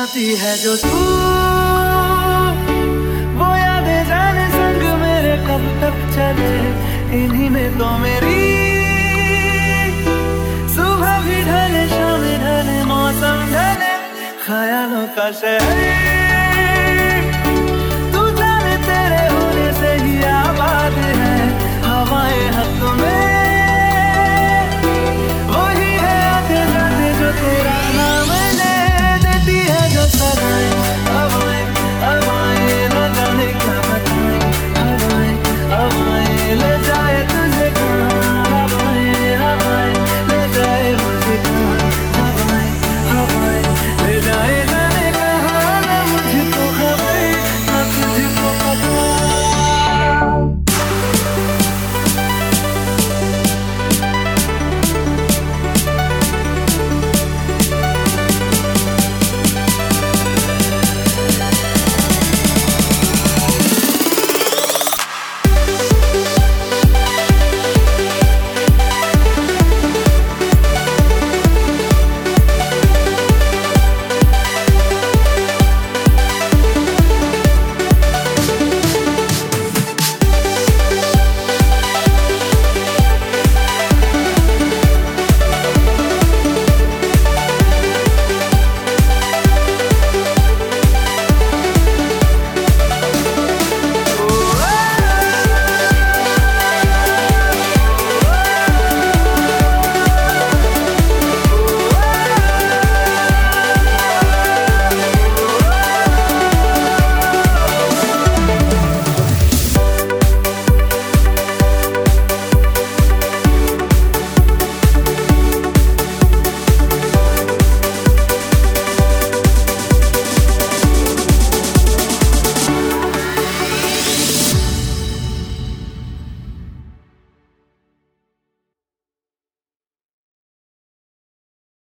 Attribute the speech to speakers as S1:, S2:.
S1: है जो तू। वो यादें जाने संग मेरे कब तक चले। इन्हीं में तो मेरी सुबह भी ढले, शाम ढले, मौसम ढले, ख्यालों का शहर।